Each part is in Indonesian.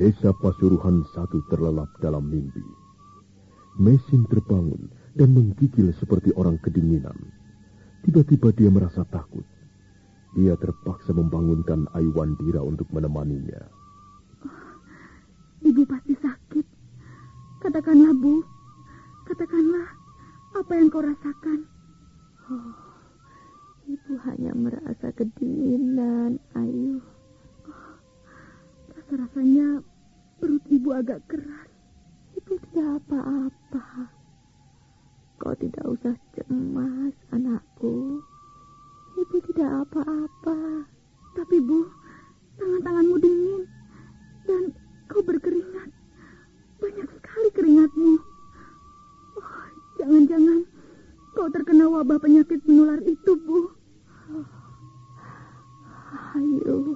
Desa Pasuruhan satu terlelap dalam mimpi. Mesin terbangun dan menggigil seperti orang kedinginan. Tiba-tiba dia merasa takut. Dia terpaksa membangunkan Aiwandira untuk menemaninya. Oh, ibu pasti sakit. Katakanlah, Bu. Katakanlah apa yang kau rasakan. Oh, ibu hanya merasa kedinginan, Ayu. Oh, rasa-rasanya perut ibu agak keras. Ibu tidak apa-apa. Kau tidak usah cemas, anakku. Ibu tidak apa-apa. Tapi, Bu, tangan-tanganmu dingin. Dan kau berkeringat. Banyak sekali keringatmu. Oh, jangan-jangan kau terkena wabah penyakit menular itu, Bu. Ayo,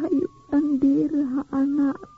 ayo Andira anakku.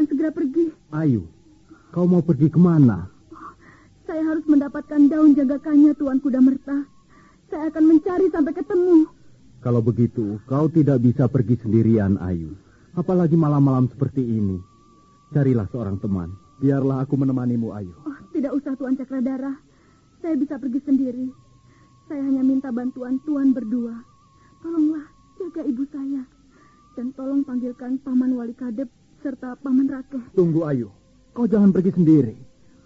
Akan segera pergi. Ayu, kau mau pergi ke mana? Saya harus mendapatkan daun jagakannya, Tuan Kuda Merta. Saya akan mencari sampai ketemu. Kalau begitu, kau tidak bisa pergi sendirian, Ayu. Apalagi malam-malam seperti ini. Carilah seorang teman. Biarlah aku menemanimu, Ayu. Oh, tidak usah, Tuan Cakradara. Saya bisa pergi sendiri. Saya hanya minta bantuan Tuan berdua. Tolonglah jaga ibu saya. Dan tolong panggilkan Paman Wali Kadep serta Paman Rakeh. Tunggu, Ayu. Kau jangan pergi sendiri.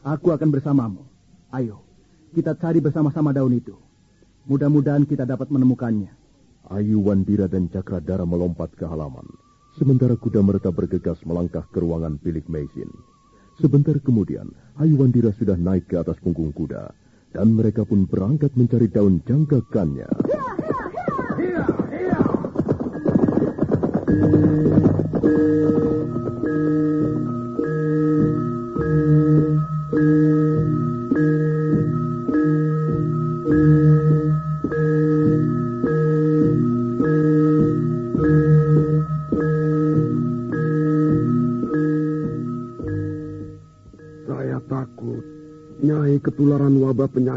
Aku akan bersamamu. Ayo, kita cari bersama-sama daun itu. Mudah-mudahan kita dapat menemukannya. Ayu Wandira dan Cakradara melompat ke halaman. Sementara kuda merta bergegas melangkah ke ruangan bilik mesin. Sebentar kemudian, Ayu Wandira sudah naik ke atas punggung kuda. Dan mereka pun berangkat mencari daun janggakannya. Hiya, hiya, hiya.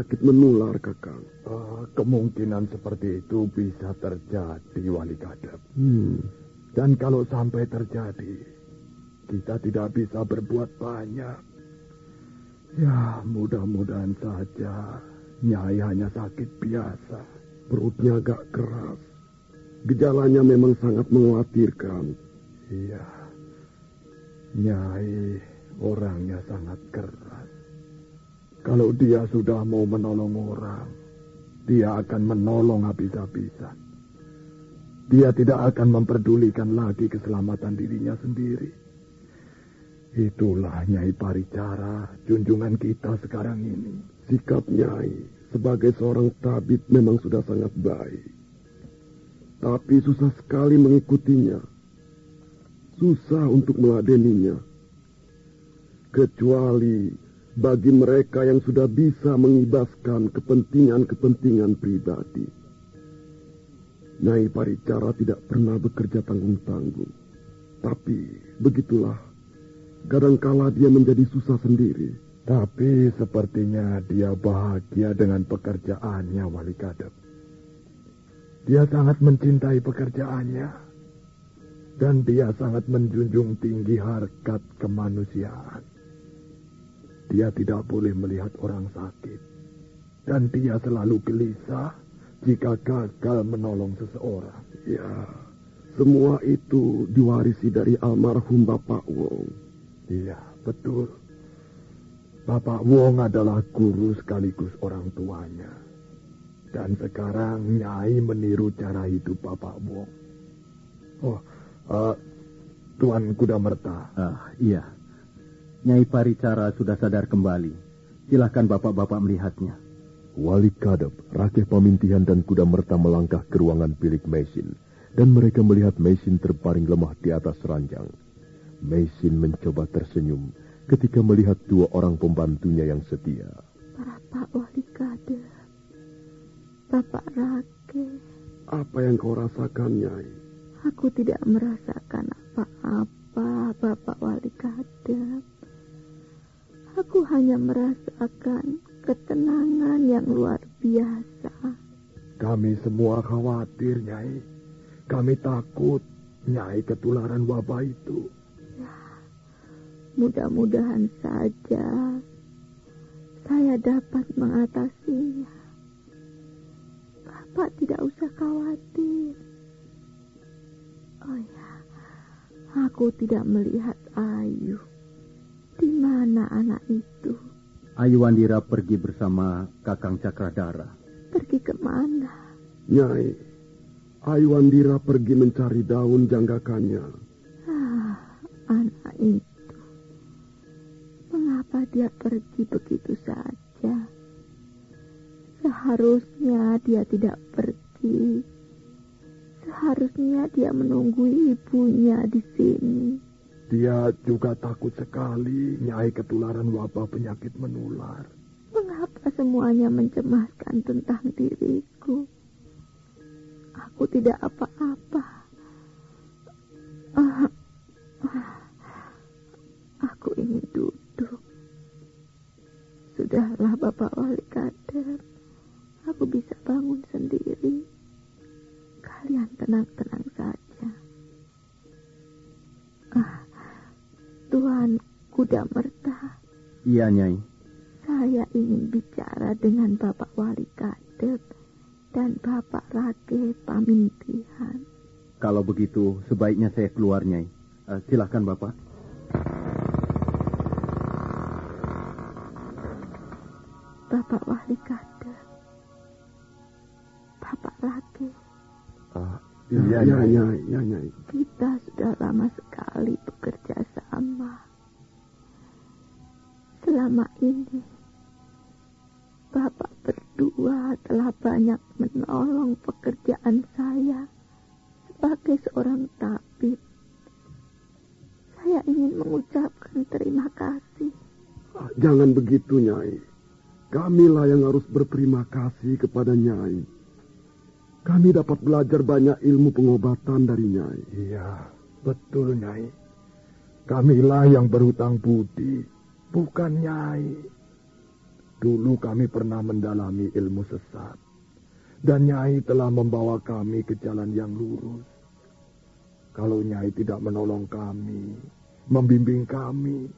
Penyakit menular, Kakang. Uh, kemungkinan seperti itu bisa terjadi, Wali Kadep. Hmm. Dan kalau sampai terjadi, kita tidak bisa berbuat banyak. Ya, mudah-mudahan saja Nyai hanya sakit biasa. Perutnya agak keras. Gejalanya memang sangat mengkhawatirkan. Iya. Nyai orangnya sangat keras. Kalau dia sudah mau menolong orang, dia akan menolong habis-habisan. Dia tidak akan memperdulikan lagi keselamatan dirinya sendiri. Itulah Nyai Paricara, junjungan kita sekarang ini. Sikap Nyai sebagai seorang tabib memang sudah sangat baik. Tapi susah sekali mengikutinya. Susah untuk meladeninya. Kecuali bagi mereka yang sudah bisa mengibaskan kepentingan-kepentingan pribadi. Nyai Paricara tidak pernah bekerja tanggung-tanggung. Tapi begitulah, kadangkala dia menjadi susah sendiri. Tapi sepertinya dia bahagia dengan pekerjaannya, Wali Kadep. Dia sangat mencintai pekerjaannya. Dan dia sangat menjunjung tinggi harkat kemanusiaan. Dia tidak boleh melihat orang sakit. Dan dia selalu gelisah jika gagal menolong seseorang. Ya, semua itu diwarisi dari almarhum Bapak Wong. Iya, betul. Bapak Wong adalah guru sekaligus orang tuanya. Dan sekarang Nyai meniru cara hidup Bapak Wong. Oh, uh, Tuan Kuda Merta. Ah, iya. Nyai Paricara sudah sadar kembali. Silahkan bapak-bapak melihatnya. Wali Kadep, Rakeh Pamintihan dan Kuda Merta melangkah ke ruangan bilik Mesin, dan mereka melihat Mesin terbaring lemah di atas ranjang. Mesin mencoba tersenyum ketika melihat dua orang pembantunya yang setia. Bapak Wali Kadep, Bapak Rakeh. Apa yang kau rasakan, Nyai? Aku tidak merasakan apa-apa, Bapak Wali Kadep. Aku hanya merasakan ketenangan yang luar biasa. Kami semua khawatir, Nyai. Kami takut Nyai ketularan wabah itu. Ya, mudah-mudahan saja saya dapat mengatasinya. Bapak tidak usah khawatir. Oh ya, aku tidak melihat Ayu. Di mana anak itu? Ayu Wandira pergi bersama Kakang Cakradara. Pergi ke mana? Nyai, Ayu Wandira pergi mencari daun janggakannya. Ah, anak itu. Mengapa dia pergi begitu saja? Seharusnya dia tidak pergi. Seharusnya dia menunggu ibunya di sini. Dia juga takut sekali Nyai ketularan wabah penyakit menular. Mengapa semuanya mencemaskan tentang diriku? Aku tidak apa-apa. Ah, aku ingin duduk. Sudahlah Bapak Wali Kader. Aku bisa bangun sendiri. Kalian tenang-tenang saja. Ah, Tuan Kuda Merta. Iya, Nyai. Saya ingin bicara dengan Bapak Wali Kadep dan Bapak Rake Pamintihan. Kalau begitu, sebaiknya saya keluar, Nyai. Uh, silahkan, Bapak. Bapak Wali Kadep. Bapak Rake. Ah, iya, iya, iya, iya, Nyai. Kita sudah lama sekali bekerja sama. Selama ini, Bapak berdua telah banyak menolong pekerjaan saya sebagai seorang tabib. Saya ingin mengucapkan terima kasih. Ah, Jangan begitu, Nyai. Kamilah yang harus berterima kasih kepada Nyai. Kami dapat belajar banyak ilmu pengobatan dari Nyai. Iya, betul Nyai. Kamilah yang berhutang budi, bukan Nyai. Dulu kami pernah mendalami ilmu sesat. Dan Nyai telah membawa kami ke jalan yang lurus. Kalau Nyai tidak menolong kami, membimbing kami,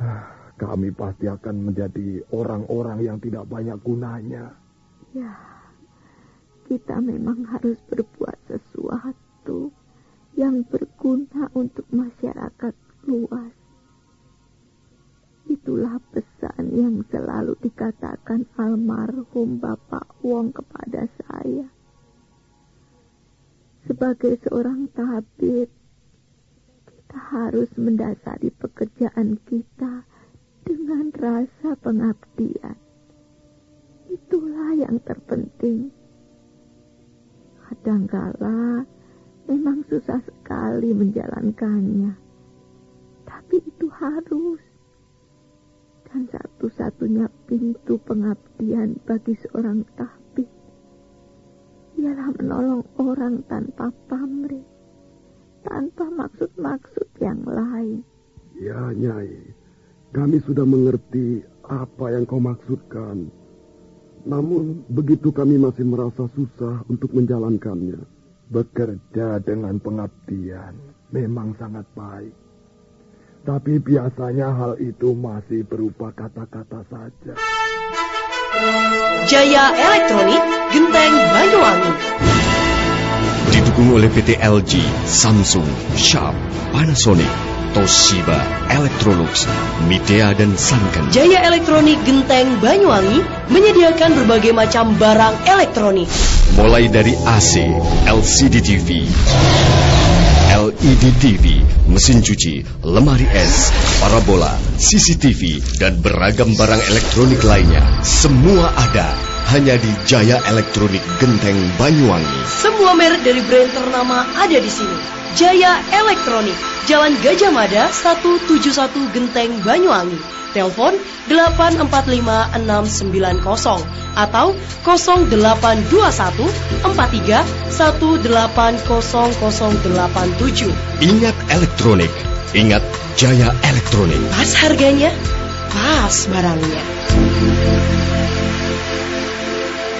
ah, kami pasti akan menjadi orang-orang yang tidak banyak gunanya. Ya, kita memang harus berbuat sesuatu yang berguna untuk masyarakat luas. Itulah pesan yang selalu dikatakan almarhum Bapak Wong kepada saya. Sebagai seorang tabib, kita harus mendasari pekerjaan kita dengan rasa pengabdian. Itulah yang terpenting. Kadangkala memang susah sekali menjalankannya. Tapi itu harus. Dan satu-satunya pintu pengabdian bagi seorang tabib ialah menolong orang tanpa pamrih, tanpa maksud-maksud yang lain. Ya, Nyai. Kami sudah mengerti apa yang kau maksudkan. Namun, begitu kami masih merasa susah untuk menjalankannya. Bekerja dengan pengabdian memang sangat baik. Tapi biasanya hal itu masih berupa kata-kata saja. Jaya Elektronik Genteng Banyuwangi. Didukung oleh PT LG, Samsung, Sharp, Panasonic, Toshiba, Electrolux, Midea, dan Sanken. Jaya Elektronik Genteng Banyuwangi menyediakan berbagai macam barang elektronik. Mulai dari AC, LCD TV, LED TV, mesin cuci, lemari es, parabola, CCTV, dan beragam barang elektronik lainnya. Semua ada hanya di Jaya Elektronik Genteng Banyuwangi. Semua merek dari brand ternama ada di sini. Jaya Elektronik, Jalan Gajah Mada 171 Genteng Banyuwangi. Telepon 845690 atau 0821 43 180087. Ingat elektronik, ingat Jaya Elektronik. Pas harganya, pas barangnya.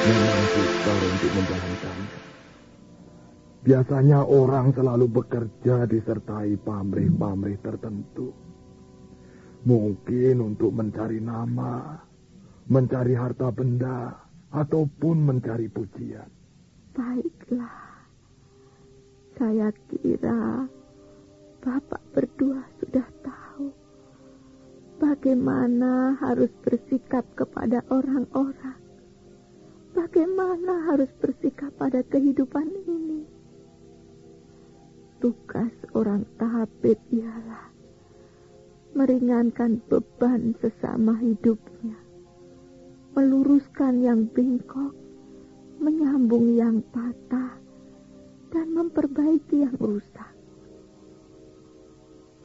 Memang untuk. Biasanya orang selalu bekerja disertai pamrih-pamrih tertentu. Mungkin untuk mencari nama, mencari harta benda, ataupun mencari pujian. Baiklah, saya kira Bapak berdua sudah tahu bagaimana harus bersikap kepada orang-orang. Bagaimana harus bersikap pada kehidupan ini. Tugas orang tabib ialah meringankan beban sesama hidupnya, meluruskan yang bengkok, menyambung yang patah, dan memperbaiki yang rusak.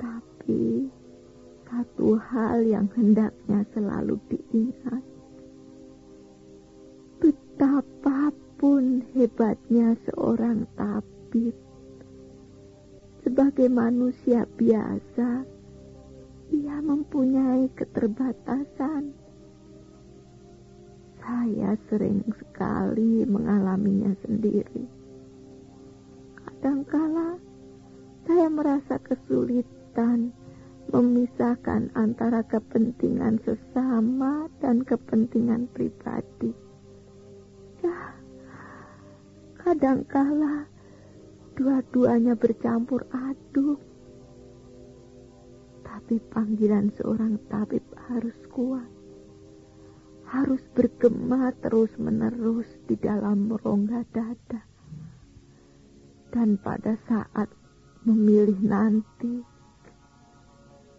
Tapi satu hal yang hendaknya selalu diingat. Betapapun hebatnya seorang tabib, sebagai manusia biasa, ia mempunyai keterbatasan. Saya sering sekali mengalaminya sendiri. Kadangkala saya merasa kesulitan memisahkan antara kepentingan sesama dan kepentingan pribadi. Ya, kadangkala dua-duanya bercampur aduk. Tapi panggilan seorang tabib harus kuat. Harus bergema terus-menerus di dalam rongga dada. Dan pada saat memilih nanti,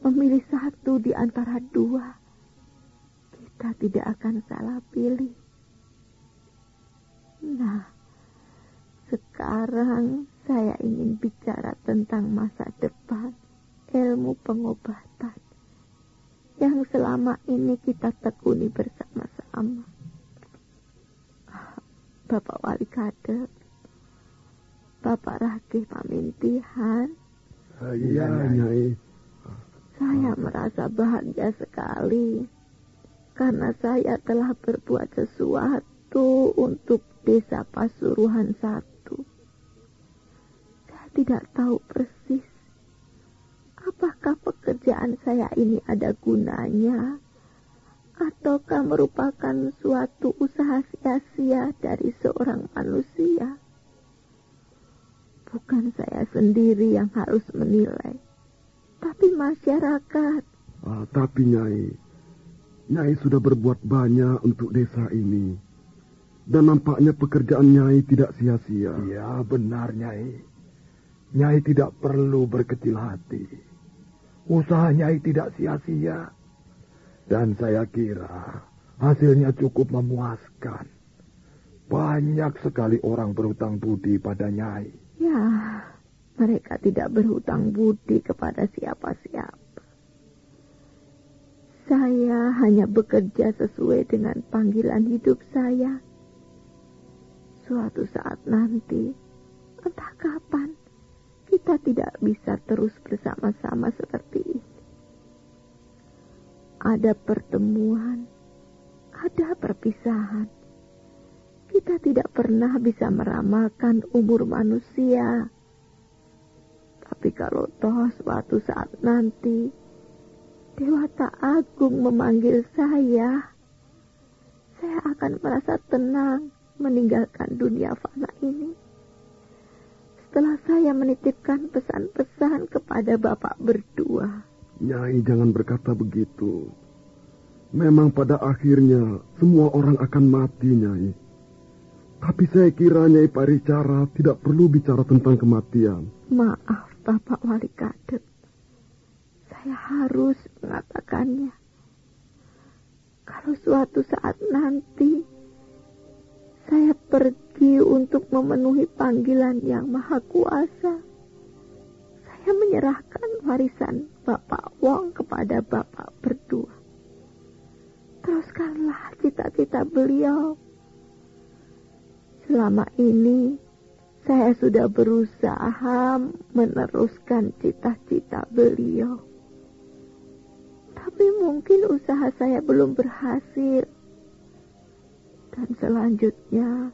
memilih satu di antara dua, kita tidak akan salah pilih. Nah, sekarang saya ingin bicara tentang masa depan ilmu pengobatan yang selama ini kita tekuni bersama-sama. Bapak Wali Kader, Bapak Rakih Pamintihan. Iya, Nyai. Saya merasa bahagia sekali karena saya telah berbuat sesuatu untuk desa Pasuruhan satu. Tidak tahu persis apakah pekerjaan saya ini ada gunanya ataukah merupakan suatu usaha sia-sia dari seorang manusia. Bukan saya sendiri yang harus menilai, tapi masyarakat. Ah, tapi Nyai, Nyai sudah berbuat banyak untuk desa ini. Dan nampaknya pekerjaan Nyai tidak sia-sia. Ya, benar Nyai. Nyai tidak perlu berkecil hati. Usaha Nyai tidak sia-sia. Dan saya kira hasilnya cukup memuaskan. Banyak sekali orang berhutang budi pada Nyai. Ya, mereka tidak berhutang budi kepada siapa-siapa. Saya hanya bekerja sesuai dengan panggilan hidup saya. Suatu saat nanti, entah kapan, kita tidak bisa terus bersama-sama seperti ini. Ada pertemuan, ada perpisahan. Kita tidak pernah bisa meramalkan umur manusia. Tapi kalau toh suatu saat nanti Dewata Agung memanggil saya, saya akan merasa tenang meninggalkan dunia fana ini. Setelah saya menitipkan pesan-pesan kepada Bapak berdua. Nyai jangan berkata begitu. Memang pada akhirnya semua orang akan mati, Nyai. Tapi saya kira Nyai Paricara tidak perlu bicara tentang kematian. Maaf, Bapak Wali Kadep. Saya harus mengatakannya. Kalau suatu saat nanti saya pergi untuk memenuhi panggilan yang maha kuasa. Saya menyerahkan warisan Bapak Wong kepada Bapak berdua. Teruskanlah cita-cita beliau. Selama ini saya sudah berusaha meneruskan cita-cita beliau. Tapi mungkin usaha saya belum berhasil. Dan selanjutnya,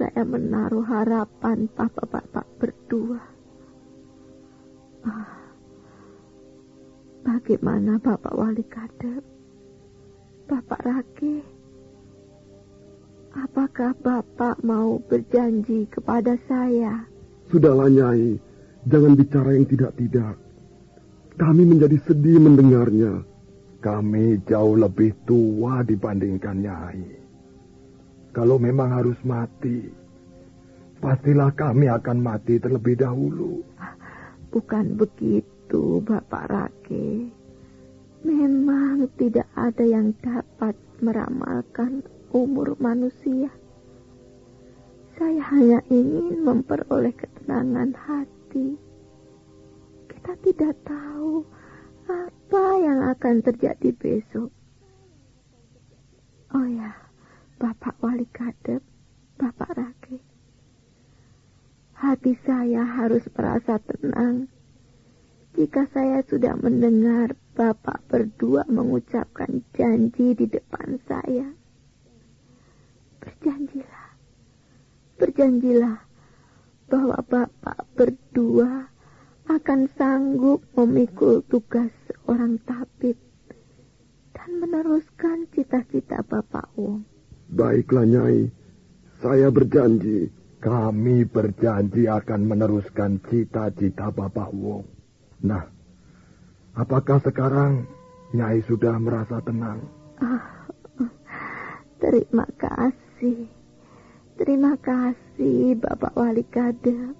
saya menaruh harapan bapak-bapak berdua. Ah, bagaimana Bapak Wali Kader? Bapak Rake? Apakah Bapak mau berjanji kepada saya? Sudahlah Nyai, jangan bicara yang tidak-tidak. Kami menjadi sedih mendengarnya. Kami jauh lebih tua dibandingkan Nyai. Kalau memang harus mati, pastilah kami akan mati terlebih dahulu. Bukan begitu, Bapak Rake. Memang tidak ada yang dapat meramalkan umur manusia. Saya hanya ingin memperoleh ketenangan hati. Kita tidak tahu apa yang akan terjadi besok. Oh ya, Bapak Wali Kadep, Bapak Rake. Hati saya harus merasa tenang jika saya sudah mendengar Bapak berdua mengucapkan janji di depan saya. Berjanjilah, berjanjilah bahwa Bapak berdua akan sanggup memikul tugas seorang tabib dan meneruskan cita-cita Bapak Wong. Baiklah Nyai, saya berjanji. Kami berjanji akan meneruskan cita-cita Bapak Wong. Nah, apakah sekarang Nyai sudah merasa tenang? Ah, terima kasih. Terima kasih Bapak Wali Kadep.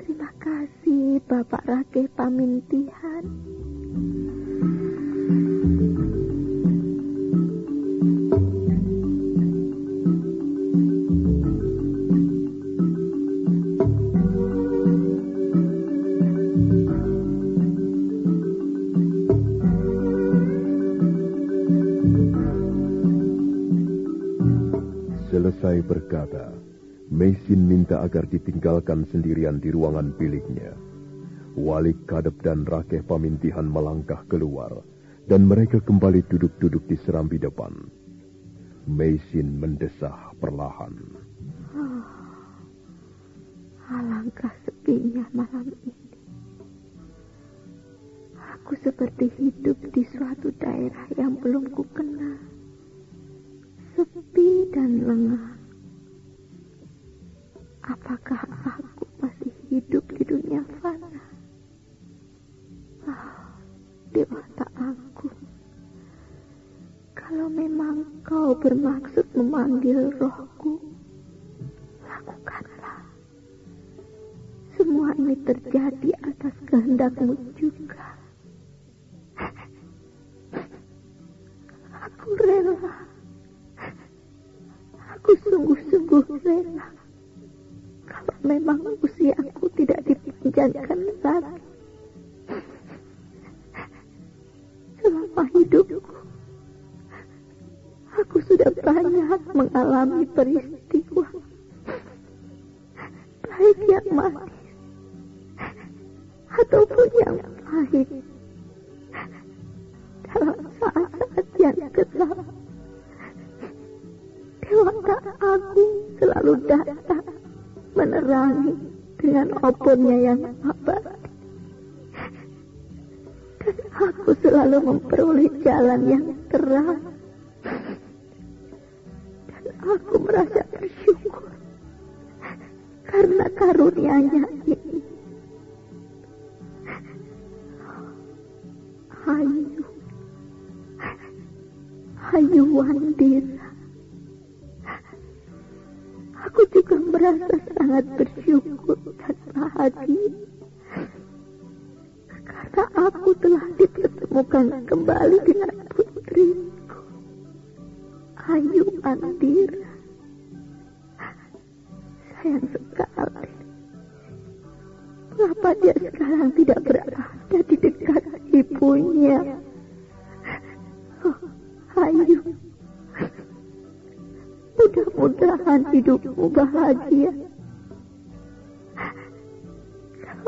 Terima kasih Bapak Rakeh Pamintihan. Selesai berkata, Mesin minta agar ditinggalkan sendirian di ruangan biliknya. Wali Kadep dan Rakeh Pamintihan melangkah keluar, dan mereka kembali duduk-duduk di serambi depan. Mesin mendesah perlahan. Oh, alangkah sepinya malam ini. Aku seperti hidup di suatu daerah yang belum kukenal. Sepi dan lengah. Apakah aku masih hidup di dunia fana? Oh, dewata aku. Kalau memang kau bermaksud memanggil rohku, lakukanlah. Semua ini terjadi atas kehendakmu juga. Aku rela. Aku sungguh-sungguh rela memang usiaku tidak dipanjangkan lagi. Selama hidupku, aku sudah banyak mengalami peristiwa baik yang manis ataupun yang pahit dalam saat-saat yang gelap Dewata Agung selalu datang menerangi dengan obonnya yang abadi. Dan aku selalu memperoleh jalan yang terang. Dan aku merasa bersyukur karena karunia-Nya ini. Hayu, Hayu Wandira. Aku juga merasa sangat bersyukur dan bahagia. Karena aku telah dipertemukan kembali dengan putriku. Ayu Andira. Sayang sekali. Mengapa dia sekarang tidak berada di dekat ibunya? Oh, Ayu. Mudah-mudahan hidupmu bahagia.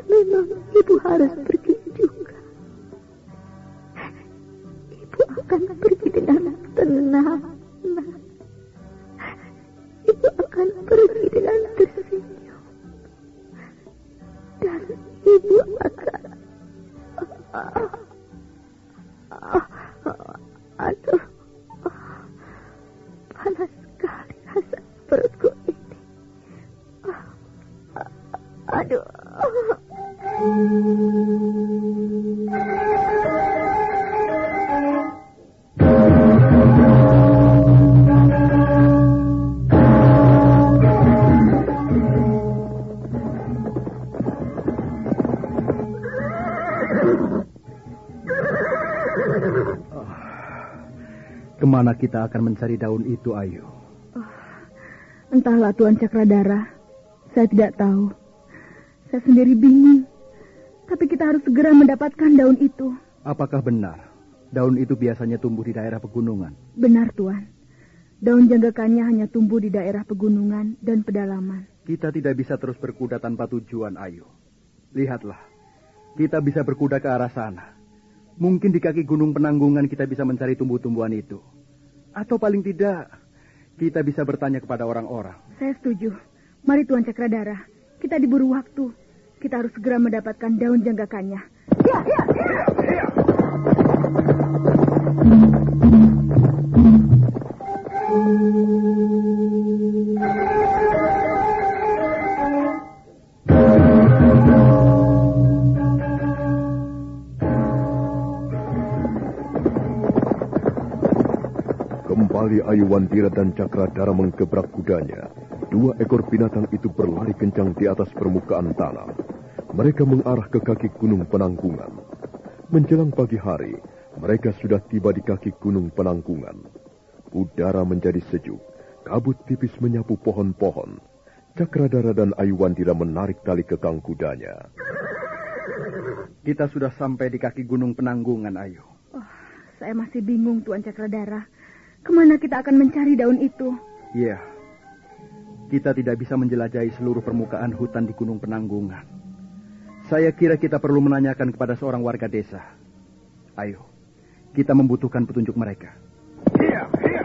Memang ibu harus pergi juga, ibu akan pergi dengan tenang. Ibu akan pergi dengan tersenyum. Dan ibu akan... Aduh, panas sekali rasa perutku ini. Aduh. Ke mana kita akan mencari daun itu, Ayu? Entahlah Tuan Cakradara. Saya tidak tahu. Saya sendiri bingung. Tapi kita harus segera mendapatkan daun itu. Apakah benar daun itu biasanya tumbuh di daerah pegunungan? Benar Tuan. Daun janggakannya hanya tumbuh di daerah pegunungan dan pedalaman. Kita tidak bisa terus berkuda tanpa tujuan, Ayu. Lihatlah, kita bisa berkuda ke arah sana. Mungkin di kaki gunung penanggungan kita bisa mencari tumbuh-tumbuhan itu. Atau paling tidak, kita bisa bertanya kepada orang-orang. Saya setuju. Mari Tuan Cakradara, kita diburu waktu. Kita harus segera mendapatkan daun janggakannya. Ya, ya, ya. Kembali Ayuwandira dan Cakradara menggebrak kudanya. Dua ekor binatang itu berlari kencang di atas permukaan tanah. Mereka mengarah ke kaki gunung penangkungan. Menjelang pagi hari, mereka sudah tiba di kaki gunung penangkungan. Udara menjadi sejuk, kabut tipis menyapu pohon-pohon. Cakradara dan Ayuwandira menarik tali kekang kudanya. Kita sudah sampai di kaki gunung penanggungan, Ayu. Oh, saya masih bingung Tuan Cakradara. Ke mana kita akan mencari daun itu? Iya. Kita tidak bisa menjelajahi seluruh permukaan hutan di Gunung Penanggungan. Saya kira kita perlu menanyakan kepada seorang warga desa. Ayo, kita membutuhkan petunjuk mereka. Iya, iya.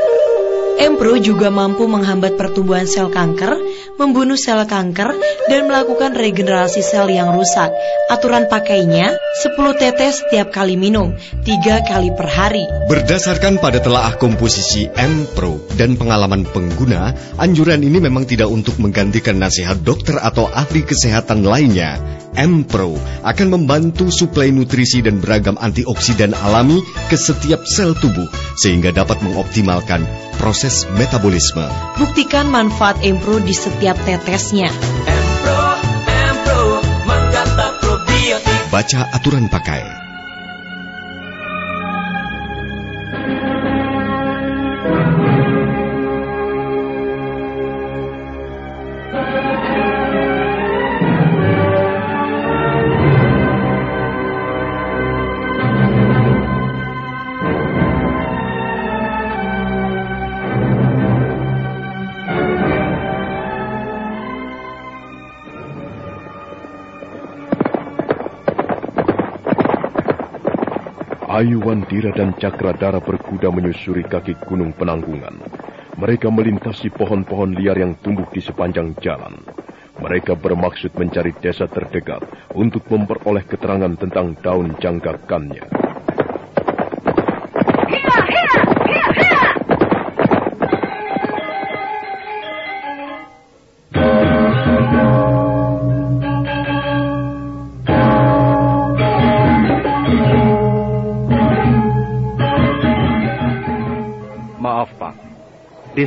Empro juga mampu menghambat pertumbuhan sel kanker, membunuh sel kanker, dan melakukan regenerasi sel yang rusak. Aturan pakainya 10 tetes setiap kali minum, 3 kali per hari. Berdasarkan pada telaah komposisi M Pro dan pengalaman pengguna, anjuran ini memang tidak untuk menggantikan nasihat dokter atau ahli kesehatan lainnya. M Pro akan membantu suplai nutrisi dan beragam antioksidan alami ke setiap sel tubuh sehingga dapat mengoptimalkan proses metabolisme. Buktikan manfaat Empro di setiap tetesnya. Empro, Empro, mengkata probiotik. Baca aturan pakai. Ayu Wandira dan Cakradara berkuda menyusuri kaki gunung penanggungan. Mereka melintasi pohon-pohon liar yang tumbuh di sepanjang jalan. Mereka bermaksud mencari desa terdekat untuk memperoleh keterangan tentang daun janggakannya.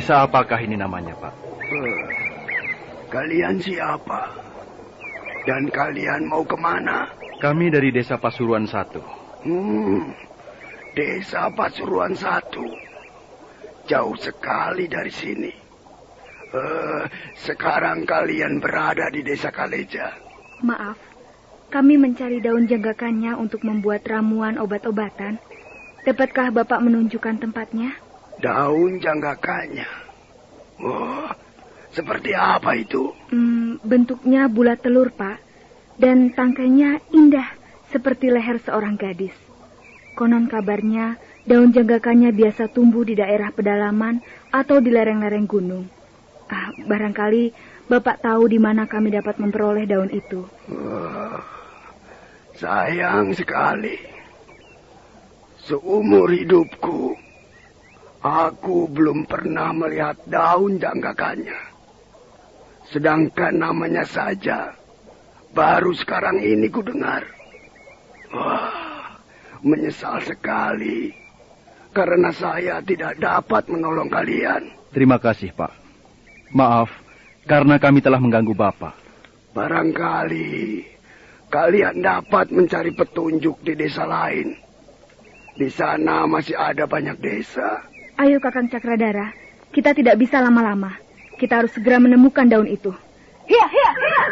Desa apakah ini namanya, Pak? Kalian siapa? Dan kalian mau ke mana? Kami dari Desa Pasuruan satu. Hmm, desa Pasuruan satu. Jauh sekali dari sini. Eh, sekarang kalian berada di desa Kaleja. Maaf, kami mencari daun janggakannya untuk membuat ramuan obat-obatan. Dapatkah Bapak menunjukkan tempatnya? Daun janggakannya. Oh, seperti apa itu? Hmm, bentuknya bulat telur, Pak. Dan tangkainya indah seperti leher seorang gadis. Konon kabarnya daun janggakannya biasa tumbuh di daerah pedalaman atau di lereng-lereng gunung. Ah, barangkali Bapak tahu di mana kami dapat memperoleh daun itu. Wah, sayang sekali. Seumur hidupku, aku belum pernah melihat daun janggakannya. Sedangkan namanya saja, baru sekarang ini ku dengar. Wah, menyesal sekali. Karena saya tidak dapat menolong kalian. Terima kasih, Pak. Maaf, karena kami telah mengganggu Bapak. Barangkali kalian dapat mencari petunjuk di desa lain. Di sana masih ada banyak desa. Ayo Kakang Cakradara, kita tidak bisa lama-lama. Kita harus segera menemukan daun itu. Hiya, hiya, hiya.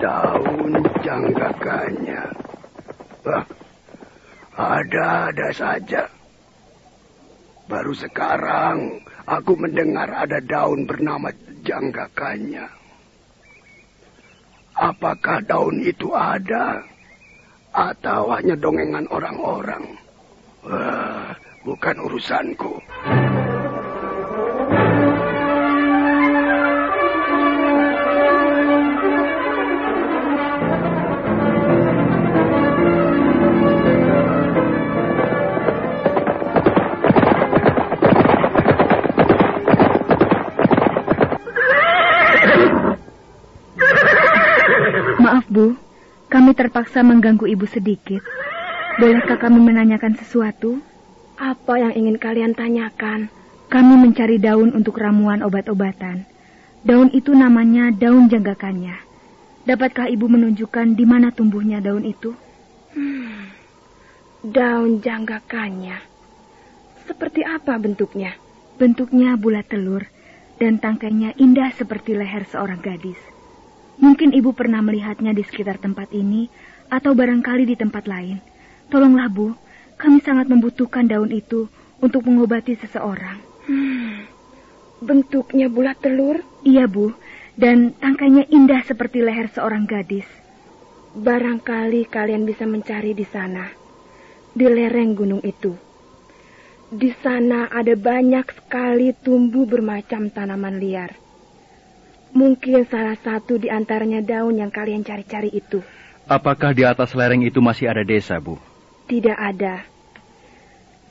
Daun janggakannya. Wah, ada-ada saja. Baru sekarang aku mendengar ada daun bernama janggakannya. Apakah daun itu ada? Atau hanya dongengan orang-orang? Wah, bukan urusanku. Maaf, Bu. Kami terpaksa mengganggu Ibu sedikit. Bolehkah kami menanyakan sesuatu? Apa yang ingin kalian tanyakan? Kami mencari daun untuk ramuan obat-obatan. Daun itu namanya daun janggakannya. Dapatkah Ibu menunjukkan di mana tumbuhnya daun itu? Hmm, daun janggakannya. Seperti apa bentuknya? Bentuknya bulat telur dan tangkainya indah seperti leher seorang gadis. Mungkin ibu pernah melihatnya di sekitar tempat ini atau barangkali di tempat lain. Tolonglah bu, kami sangat membutuhkan daun itu untuk mengobati seseorang. Hmm, bentuknya bulat telur? Iya bu, dan tangkainya indah seperti leher seorang gadis. Barangkali kalian bisa mencari di sana, di lereng gunung itu. Di sana ada banyak sekali tumbuh bermacam tanaman liar. Mungkin salah satu di antaranya daun yang kalian cari-cari itu. Apakah di atas lereng itu masih ada desa, Bu? Tidak ada.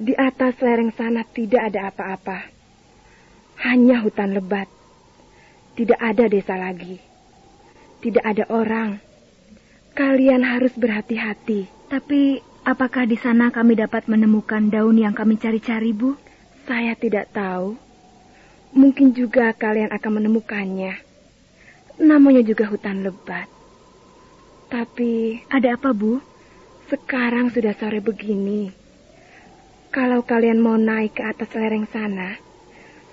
Di atas lereng sana tidak ada apa-apa. Hanya hutan lebat. Tidak ada desa lagi. Tidak ada orang. Kalian harus berhati-hati. Tapi apakah di sana kami dapat menemukan daun yang kami cari-cari, Bu? Saya tidak tahu. Mungkin juga kalian akan menemukannya. Namanya juga hutan lebat. Tapi Ada apa, Bu? Sekarang sudah sore begini. Kalau kalian mau naik ke atas lereng sana,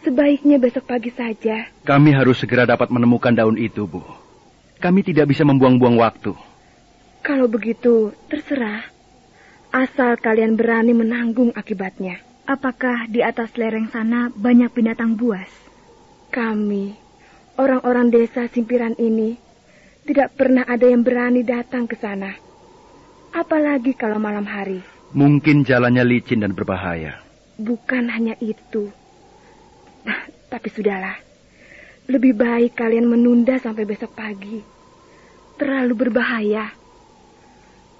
sebaiknya besok pagi saja. Kami harus segera dapat menemukan daun itu, Bu. Kami tidak bisa membuang-buang waktu. Kalau begitu, terserah. Asal kalian berani menanggung akibatnya. Apakah di atas lereng sana banyak binatang buas? Kami, orang-orang desa simpiran ini, tidak pernah ada yang berani datang ke sana. Apalagi kalau malam hari. Mungkin jalannya licin dan berbahaya. Bukan hanya itu. Nah, tapi sudahlah. Lebih baik kalian menunda sampai besok pagi. Terlalu berbahaya.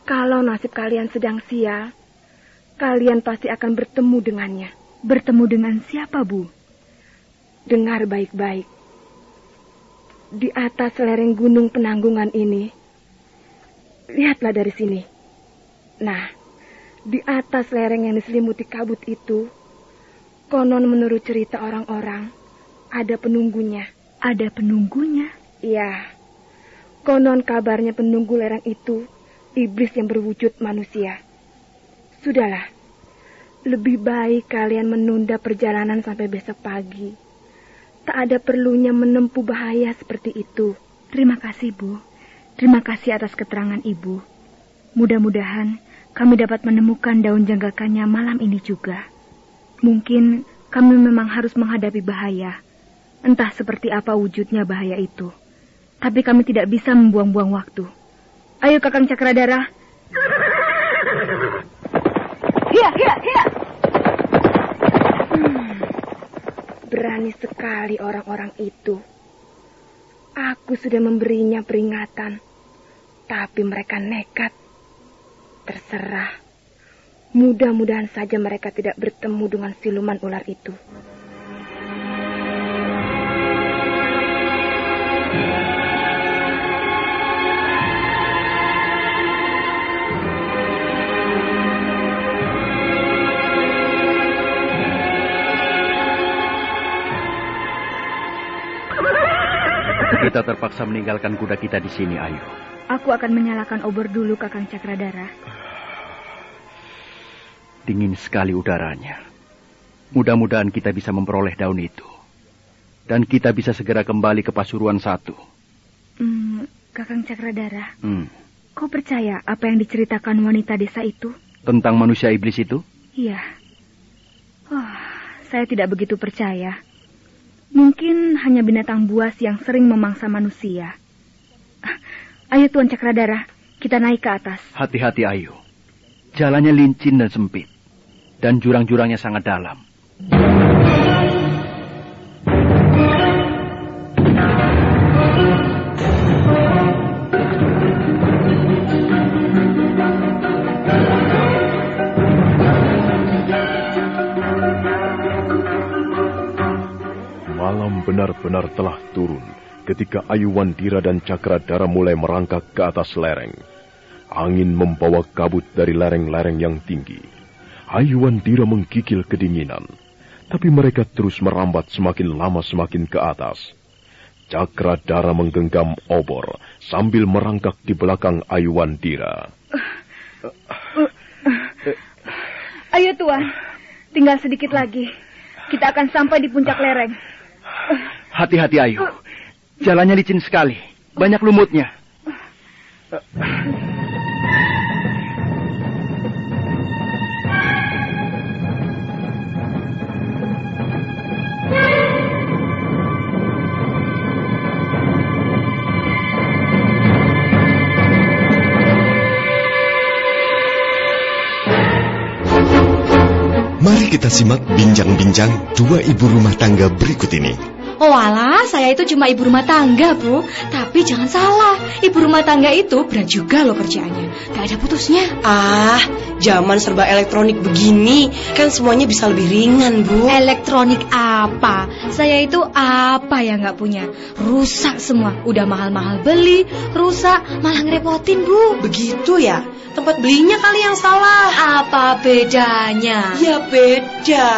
Kalau nasib kalian sedang sial, kalian pasti akan bertemu dengannya. Bertemu dengan siapa, Bu? Dengar baik-baik. Di atas lereng gunung penanggungan ini, lihatlah dari sini. Nah, di atas lereng yang diselimuti kabut itu, konon menurut cerita orang-orang, ada penunggunya. Ada penunggunya? Iya. Konon kabarnya penunggu lereng itu iblis yang berwujud manusia. Sudahlah. Lebih baik kalian menunda perjalanan sampai besok pagi. Tak ada perlunya menempuh bahaya seperti itu. Terima kasih, Bu. Terima kasih atas keterangan Ibu. Mudah-mudahan kami dapat menemukan daun janggakannya malam ini juga. Mungkin kami memang harus menghadapi bahaya. Entah seperti apa wujudnya bahaya itu. Tapi kami tidak bisa membuang-buang waktu. Ayo Kakang Cakradara. Hiya, hiya, hiya. Hmm, berani sekali orang-orang itu. Aku sudah memberinya peringatan, tapi mereka nekat. Terserah. Mudah-mudahan saja mereka tidak bertemu dengan siluman ular itu. Kita terpaksa meninggalkan kuda kita di sini, Ayu. Aku akan menyalakan obor dulu, Kakang Cakradara. Dingin sekali udaranya. Mudah-mudahan kita bisa memperoleh daun itu. Dan kita bisa segera kembali ke Pasuruan satu. Hmm, Kakang Cakradara, Hmm. kau percaya apa yang diceritakan wanita desa itu? Tentang manusia iblis itu? Iya. Oh, saya tidak begitu percaya. Mungkin hanya binatang buas yang sering memangsa manusia. Ayo Tuan Cakradara, kita naik ke atas. Hati-hati, Ayu. Jalannya lincin dan sempit. Dan jurang-jurangnya sangat dalam. Malam benar-benar telah turun ketika Ayu Wandira dan Cakradara mulai merangkak ke atas lereng. Angin membawa kabut dari lereng-lereng yang tinggi. Ayu Wandira menggigil kedinginan, tapi mereka terus merambat semakin lama semakin ke atas. Cakradara menggenggam obor sambil merangkak di belakang Ayu Wandira. Ayo Tuan, tinggal sedikit lagi. Kita akan sampai di puncak lereng. Hati-hati, Ayu. Jalannya licin sekali. Banyak lumutnya. Mari kita simak bincang-bincang dua ibu rumah tangga berikut ini. Oh alah, saya itu cuma ibu rumah tangga, Bu. Tapi jangan salah, ibu rumah tangga itu berat juga loh kerjaannya. Gak ada putusnya. Ah, zaman serba elektronik begini, kan semuanya bisa lebih ringan, Bu. Elektronik apa? Saya itu apa yang nggak punya? Rusak semua. Udah mahal-mahal beli, rusak, malah ngerepotin, Bu. Begitu ya? Tempat belinya kali yang salah. Apa bedanya? Ya beda.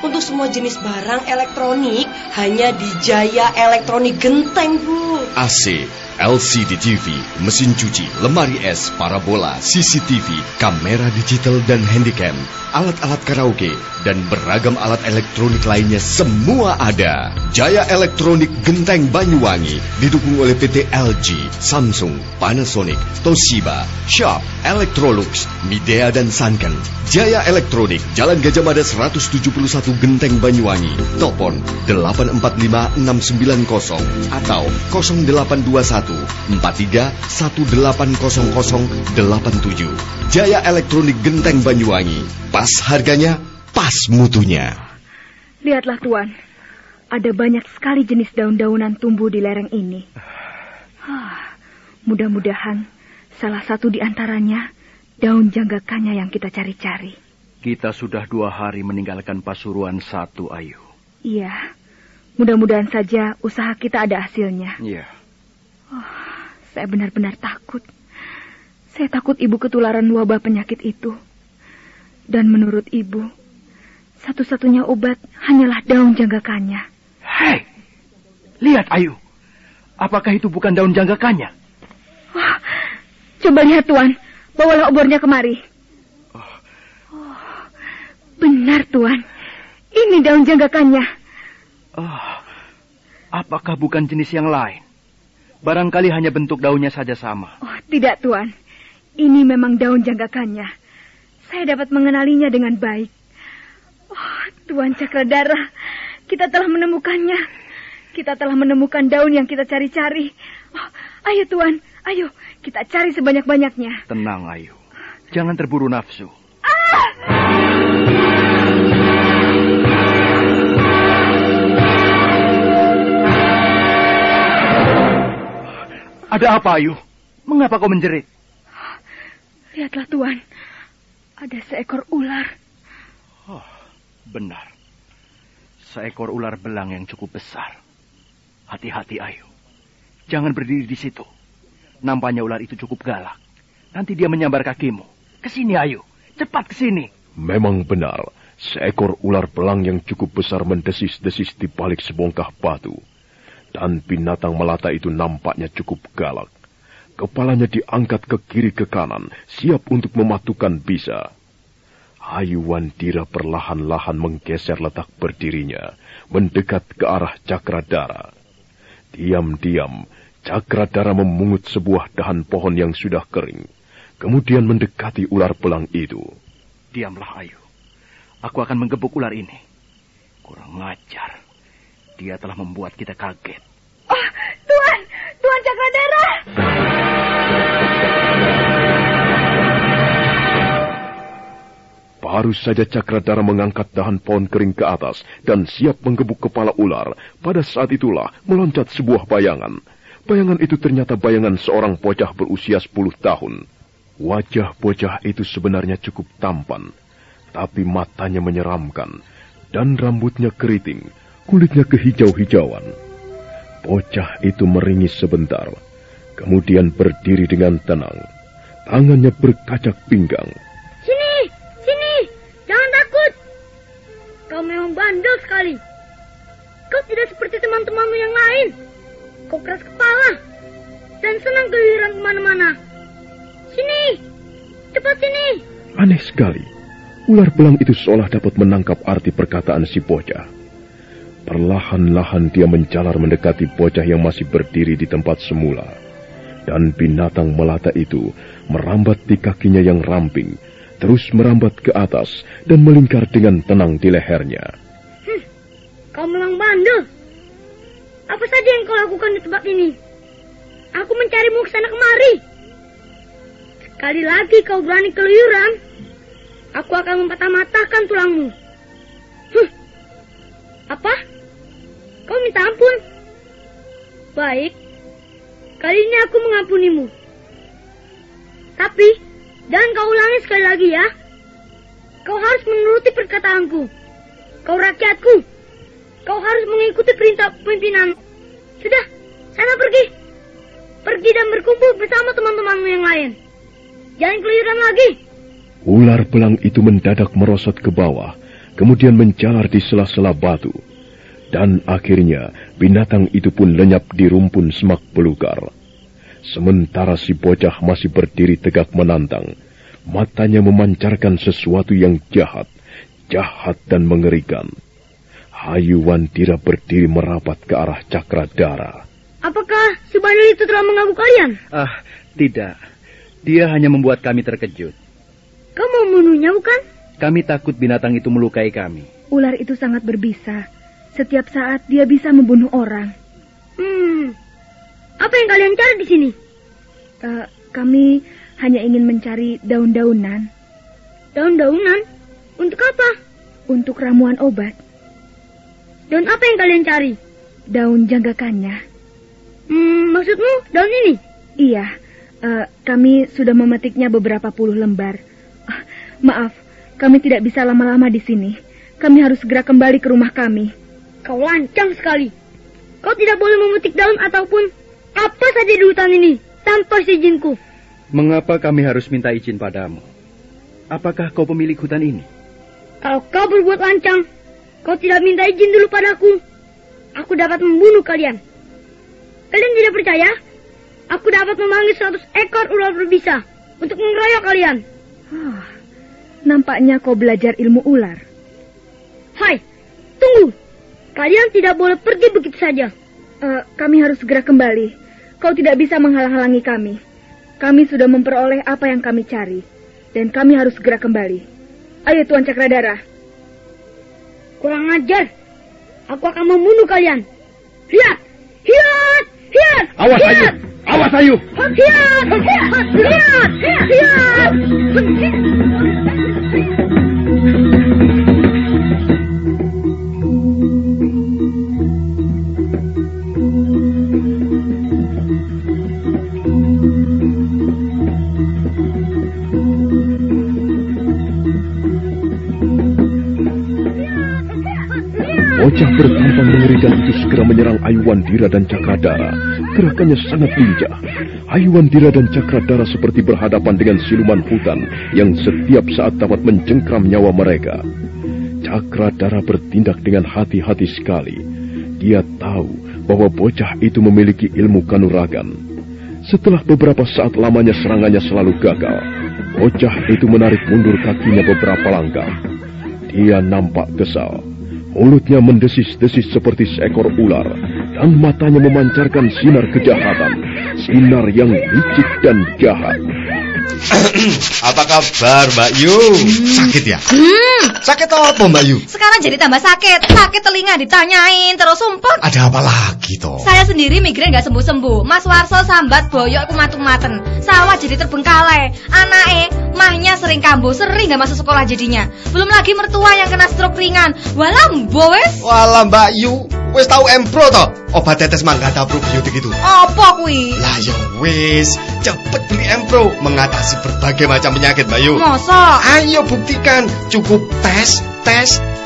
Untuk semua jenis barang elektronik hanya di Jaya Elektronik Genteng, Bu. AC, LCD TV, mesin cuci, lemari es, parabola, CCTV, kamera digital dan handycam, alat-alat karaoke, dan beragam alat elektronik lainnya semua ada. Jaya Elektronik Genteng Banyuwangi didukung oleh PT LG, Samsung, Panasonic, Toshiba, Sharp, Electrolux, Midea dan Sanken. Jaya Elektronik, Jalan Gajah Mada 171 Genteng Banyuwangi. Telepon 845 5690 atau 0821 43 180087. Jaya Elektronik Genteng Banyuwangi. Pas harganya, pas mutunya. Lihatlah Tuan, ada banyak sekali jenis daun-daunan tumbuh di lereng ini. Ah, Mudah-mudahan salah satu di antaranya daun janggakanya yang kita cari-cari. Kita sudah dua hari meninggalkan Pasuruan satu, Ayu. Iya, mudah-mudahan saja usaha kita ada hasilnya. Iya. Saya benar-benar takut. Saya takut ibu ketularan wabah penyakit itu. Dan menurut ibu, satu-satunya obat hanyalah daun janggakannya. Hei, lihat Ayu. Apakah itu bukan daun janggakannya? Wah, coba lihat Tuan, bawalah obornya kemari. Oh, benar Tuan, ini daun janggakannya. Oh, apakah bukan jenis yang lain? Barangkali hanya bentuk daunnya saja sama. Oh, tidak Tuan, ini memang daun janggakannya. Saya dapat mengenalinya dengan baik. Oh, Tuan Cakradara, kita telah menemukannya. Kita telah menemukan daun yang kita cari-cari. Oh, ayo Tuan, ayo kita cari sebanyak-banyaknya. Tenang, Ayu. Jangan terburu nafsu. Ada apa, Ayu? Mengapa kau menjerit? Lihatlah Tuan, ada seekor ular. Oh, benar. Seekor ular belang yang cukup besar. Hati-hati, Ayu. Jangan berdiri di situ. Nampaknya ular itu cukup galak. Nanti dia menyambar kakimu. Ke sini, Ayu. Cepat ke sini. Memang benar, seekor ular belang yang cukup besar mendesis-desis di balik sebongkah batu. Dan binatang melata itu nampaknya cukup galak. Kepalanya diangkat ke kiri ke kanan, siap untuk mematukan bisa. Ayu Wandira perlahan-lahan menggeser letak berdirinya, mendekat ke arah Cakradara. Diam-diam, Cakradara memungut sebuah dahan pohon yang sudah kering, kemudian mendekati ular belang itu. Diamlah, Ayu. Aku akan menggebuk ular ini. Kurang ngajar. Dia telah membuat kita kaget. Oh, Tuan, Tuan Cakradara. Baru saja Cakradara mengangkat dahan pohon kering ke atas dan siap menggebuk kepala ular. Pada saat itulah meloncat sebuah bayangan. Bayangan itu ternyata bayangan seorang bocah berusia 10 tahun. Wajah bocah itu sebenarnya cukup tampan, tapi matanya menyeramkan dan rambutnya keriting, kulitnya kehijau-hijauan. Bocah itu meringis sebentar, kemudian berdiri dengan tenang. Tangannya berkacak pinggang. Sini, sini, jangan takut. Kau memang bandel sekali. Kau tidak seperti teman-temanmu yang lain. Kau keras kepala dan senang keluyuran ke mana-mana. Sini, cepat sini. Aneh sekali. Ular belang itu seolah dapat menangkap arti perkataan si bocah. Perlahan-lahan dia menjalar mendekati bocah yang masih berdiri di tempat semula. Dan binatang melata itu merambat di kakinya yang ramping, terus merambat ke atas dan melingkar dengan tenang di lehernya. Hmm, kau melang bandel. Apa saja yang kau lakukan di tempat ini? Aku mencarimu ke sana kemari. Sekali lagi kau berani keluyuran, aku akan mempatah-matahkan tulangmu. Huh. Apa? Kau minta ampun? Baik, kali ini aku mengampunimu. Tapi, jangan kau ulangi sekali lagi ya. Kau harus menuruti perkataanku. Kau rakyatku. Kau harus mengikuti perintah pimpinan. Sudah, sana pergi. Pergi dan berkumpul bersama teman-temanmu yang lain. Jangan keluyuran lagi. Ular belang itu mendadak merosot ke bawah, kemudian menjalar di sela-sela batu. Dan akhirnya binatang itu pun lenyap di rumpun semak belukar. Sementara si bocah masih berdiri tegak menantang, matanya memancarkan sesuatu yang jahat, jahat dan mengerikan. Hayu Wandira berdiri merapat ke arah Cakradara. Apakah si bandel itu telah mengganggu kalian? Ah, tidak. Dia hanya membuat kami terkejut. Kau mau membunuhnya bukan? Kami takut binatang itu melukai kami. Ular itu sangat berbisa. Setiap saat dia bisa membunuh orang. Hmm, apa yang kalian cari di sini? Uh, kami hanya ingin mencari daun-daunan. Daun-daunan? Untuk apa? Untuk ramuan obat. Daun apa yang kalian cari? Daun janggakannya. Hmm, maksudmu daun ini? Iya, uh, kami sudah memetiknya beberapa puluh lembar. Uh, maaf, kami tidak bisa lama-lama di sini. Kami harus segera kembali ke rumah kami. Kau lancang sekali. Kau tidak boleh memetik daun ataupun apa saja di hutan ini tanpa seizinku. Mengapa kami harus minta izin padamu? Apakah kau pemilik hutan ini? Kalau kau berbuat lancang, kau tidak minta izin dulu padaku. Aku dapat membunuh kalian. Kalian tidak percaya? Aku dapat memanggil seratus ekor ular berbisa untuk mengeroyok kalian. Oh, nampaknya kau belajar ilmu ular. Hai, tunggu. Kalian tidak boleh pergi begitu saja. Uh, kami harus segera kembali. Kau tidak bisa menghalang-halangi kami. Kami sudah memperoleh apa yang kami cari. Dan kami harus segera kembali. Ayo Tuan Cakradara. Kurang ajar. Aku akan membunuh kalian. Lihat! Lihat! Lihat! Awas! Ayu! Awas Ayu! Lihat! Lihat! Lihat! Lihat! Bocah bertampang mengerikan itu segera menyerang Ayuwandira dan Cakradara. Gerakannya sangat lincah. Ayuwandira dan Cakradara seperti berhadapan dengan siluman hutan yang setiap saat dapat mencengkram nyawa mereka. Cakradara bertindak dengan hati-hati sekali. Dia tahu bahwa bocah itu memiliki ilmu kanuragan. Setelah beberapa saat lamanya serangannya selalu gagal, bocah itu menarik mundur kakinya beberapa langkah. Dia nampak kesal. Mulutnya mendesis-desis seperti seekor ular dan matanya memancarkan sinar kejahatan, sinar yang licik dan jahat. Apa kabar Mbak Yu? Sakit ya? Hmm, Sakit apa Mbak Yu? sekarang jadi tambah sakit. Sakit telinga ditanyain terus sumpah. Ada apa lagi toh? Saya sendiri migrain gak sembuh-sembuh. Mas Warso sambat boyok aku matung-maten. Sawah jadi terbengkalai. Anake, mahnya sering kambuh, sering gak masuk sekolah jadinya. Belum lagi mertua yang kena stroke ringan. Walah, wes. Walah Mbak Yu, wis tahu Empro toh? Obat tetes manggata probiotik itu. Apa kuwi? Lah ya wis, cepet beli Empro mengatasi berbagai macam penyakit Mbak Yu. Masa? Ayo buktikan, cukup tes, tes,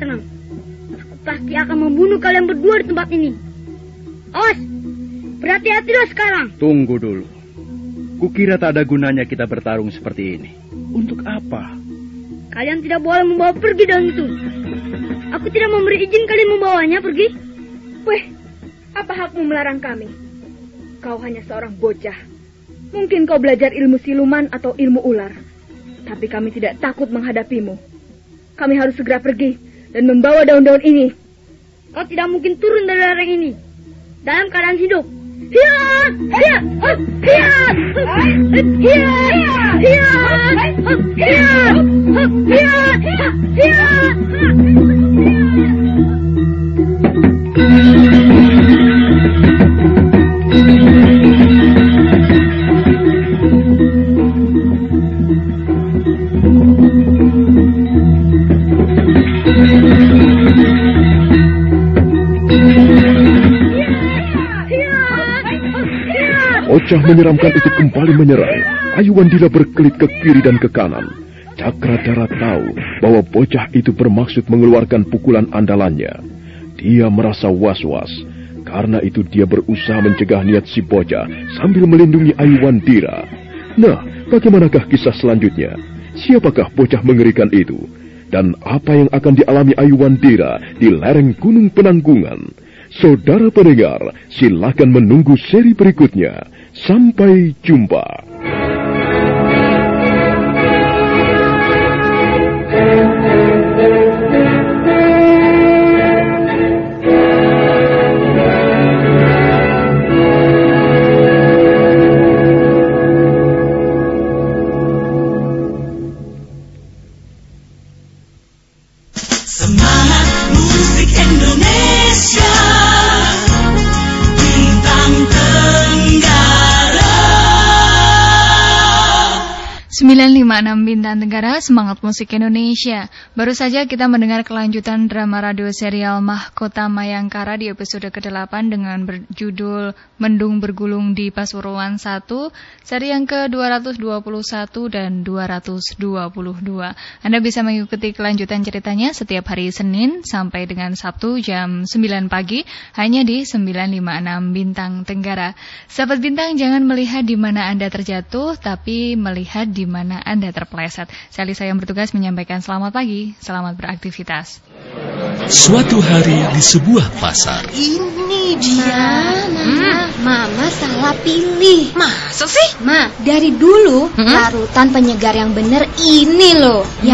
bersenang-senang. Aku pasti akan membunuh kalian berdua di tempat ini. Awas, berhati-hatilah sekarang. Tunggu dulu. Kukira tak ada gunanya kita bertarung seperti ini. Untuk apa? Kalian tidak boleh membawa pergi daun itu. Aku tidak memberi izin kalian membawanya pergi. Weh, apa hakmu melarang kami? Kau hanya seorang bocah. Mungkin kau belajar ilmu siluman atau ilmu ular. Tapi kami tidak takut menghadapimu. Kami harus segera pergi dan membawa daun-daun ini. Kau tidak mungkin turun dari lereng ini dalam keadaan hidup. Hiat! Hiat! Hiat! Hiat! Hiat! Hiat! Hiat! Hiat! Bocah menyeramkan itu kembali menyerang. Ayuwandira berkelit ke kiri dan ke kanan. Cakradara tahu bahwa bocah itu bermaksud mengeluarkan pukulan andalannya. Dia merasa was-was. Karena itu dia berusaha mencegah niat si bocah sambil melindungi Ayu Wandira. Nah, bagaimanakah kisah selanjutnya? Siapakah bocah mengerikan itu? Dan apa yang akan dialami Ayu Wandira di lereng Gunung Penanggungan? Saudara pendengar, silakan menunggu seri berikutnya. Sampai jumpa. Bintang Tenggara Semangat Musik Indonesia. Baru saja kita mendengar kelanjutan drama radio serial Mahkota Mayangkara di episode ke-8 dengan berjudul Mendung Bergulung di Pasuruan 1 Seri yang ke-221 dan 222 Anda bisa mengikuti kelanjutan ceritanya setiap hari Senin sampai dengan Sabtu jam 9 pagi Hanya di 956 Bintang Tenggara. Sahabat Bintang jangan melihat di mana Anda terjatuh Tapi melihat di mana Anda terpeleset. Saya Lisa yang bertugas menyampaikan selamat pagi, selamat beraktivitas. Suatu hari di sebuah pasar. Ini dia. Ma, Mama salah pilih. Masa sih? Ma, dari dulu larutan penyegar yang bener ini loh. Yang